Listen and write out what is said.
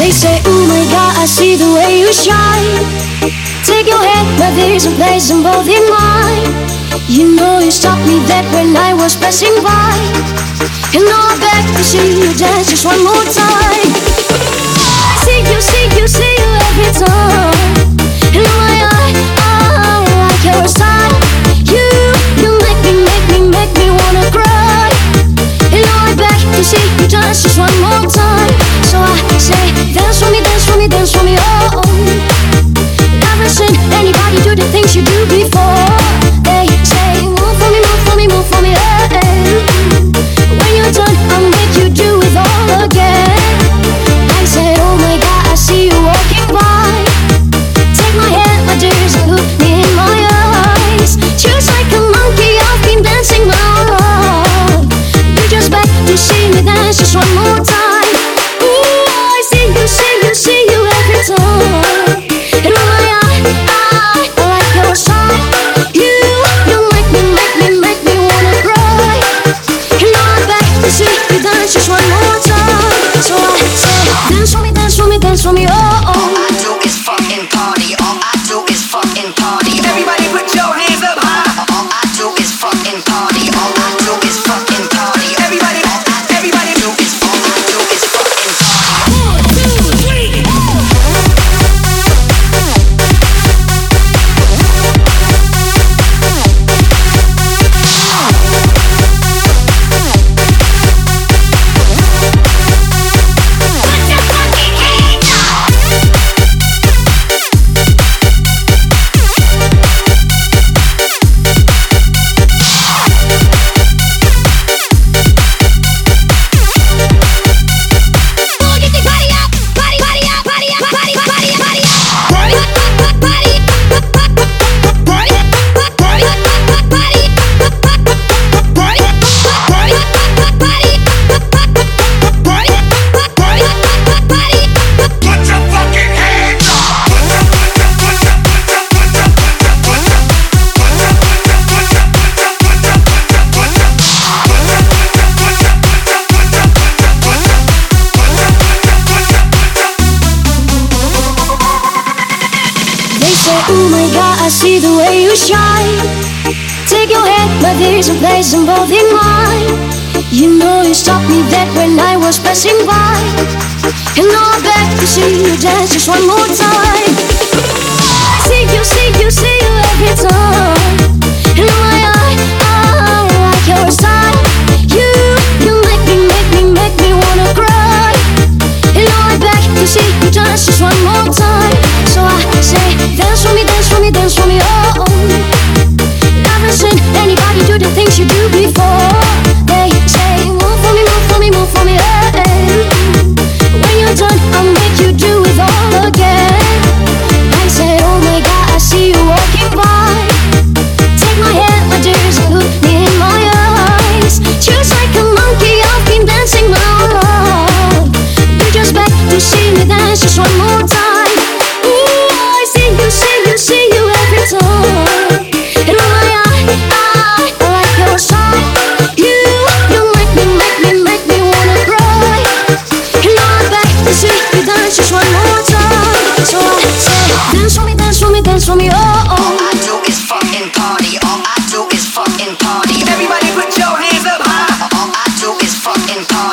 They say, oh my god, I see the way you shine Take your hand, but there's a place in both in mine. You know you stopped me dead when I was passing by. And now I'm back to see you dance just one more time. things you do before. me consumió. oh my god, I see the way you shine. Take your hand, but there's a place involving mine. You know you stopped me dead when I was passing by. And now I'm back to see you dance just one more time. See you, see you, see you every time. Dance for me, dance for me, dance for me, oh oh. All I do is fucking party. All I do is fucking party. Everybody put your hands up high. All I do is fucking party.